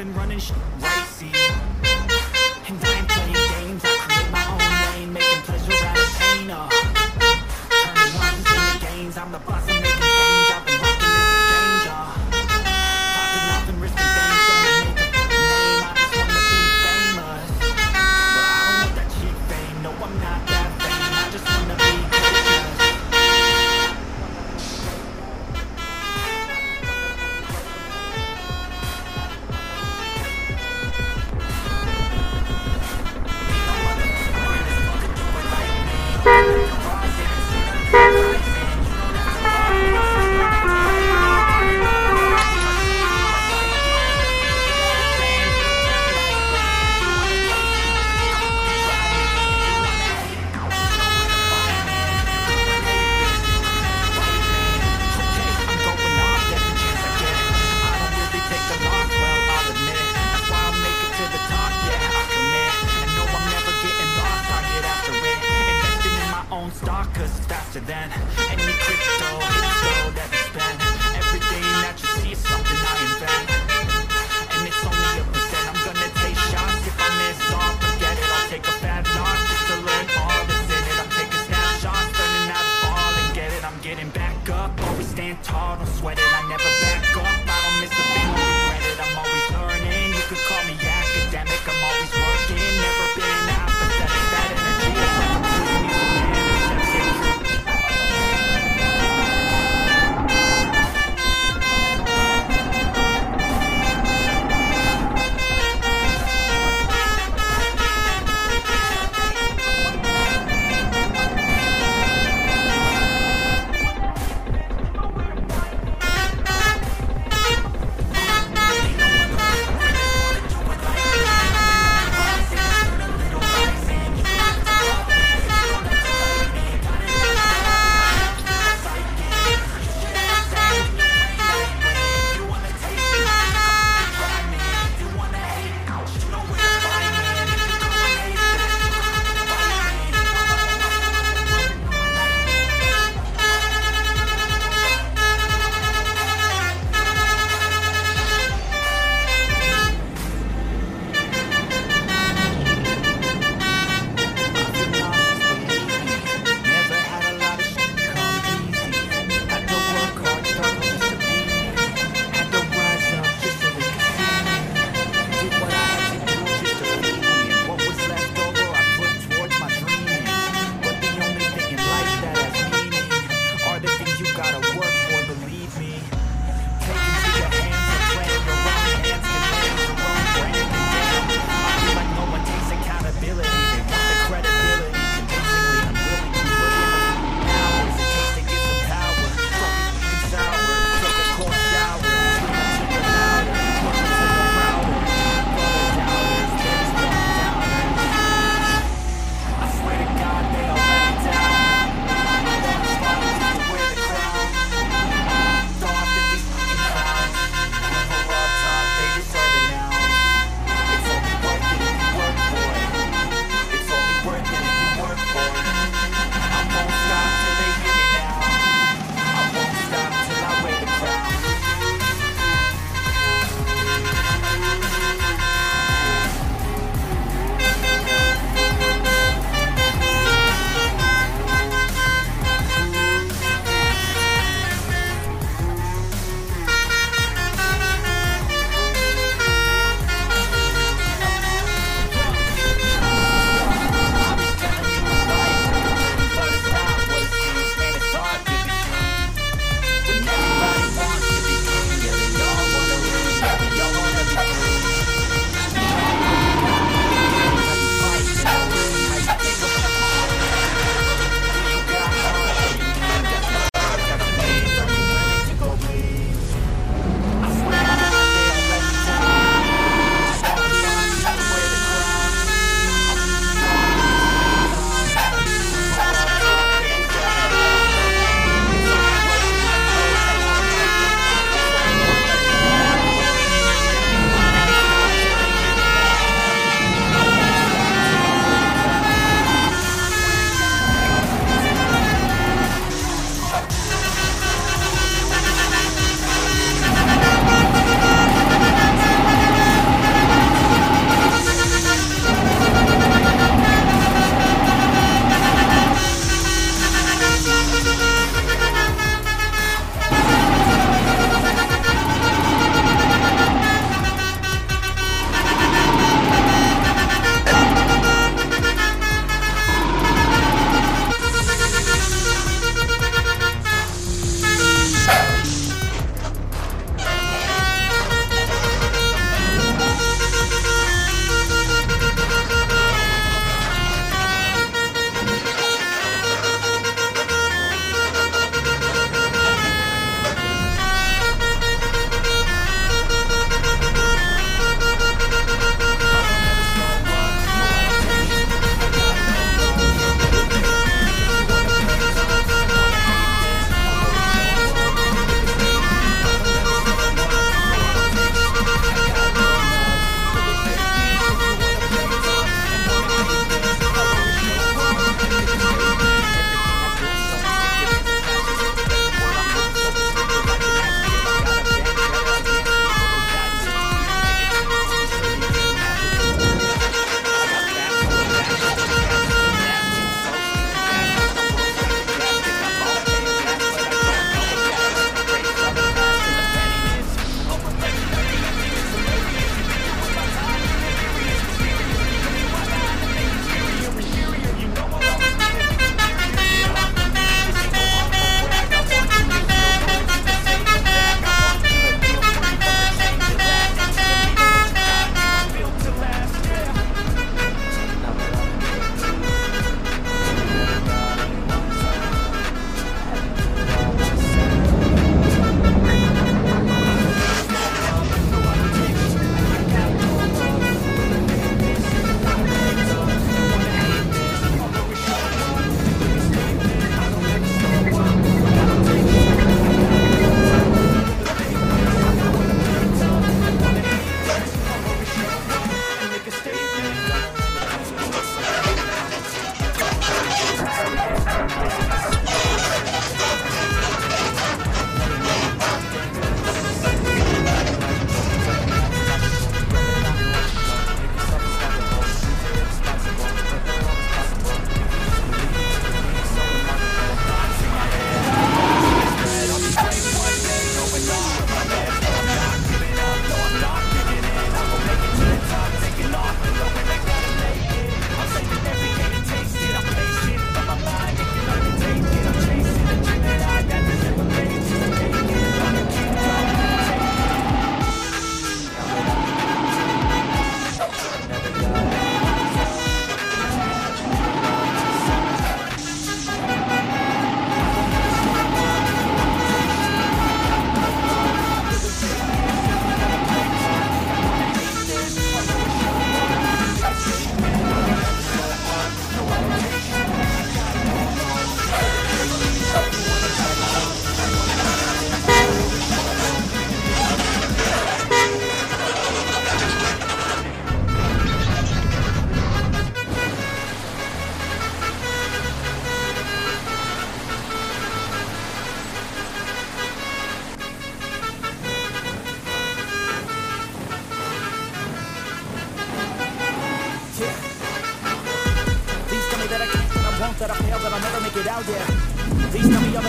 been running sh- right, see. And I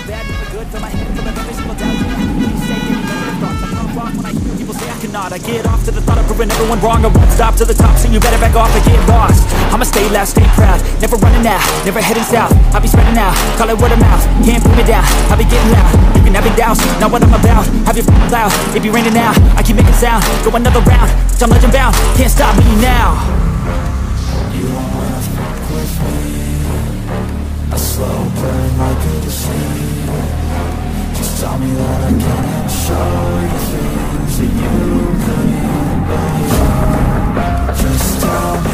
Tell me the good my head every single doubt, I get off to the thought of proving everyone wrong. I won't stop to the top, so you better back off and get lost. I'ma stay loud, stay proud. Never running out, never heading south. I'll be spreading out, call it word of mouth. Can't put me down, I'll be getting loud. You can have it doubts, not what I'm about. Have your f***ing loud, it be raining now I keep making sound, go another round I'm legend bound, can't stop me now. You don't wanna fuck with me a slow burn like a disease. Just tell me that I can show you things that you couldn't believe. Just tell me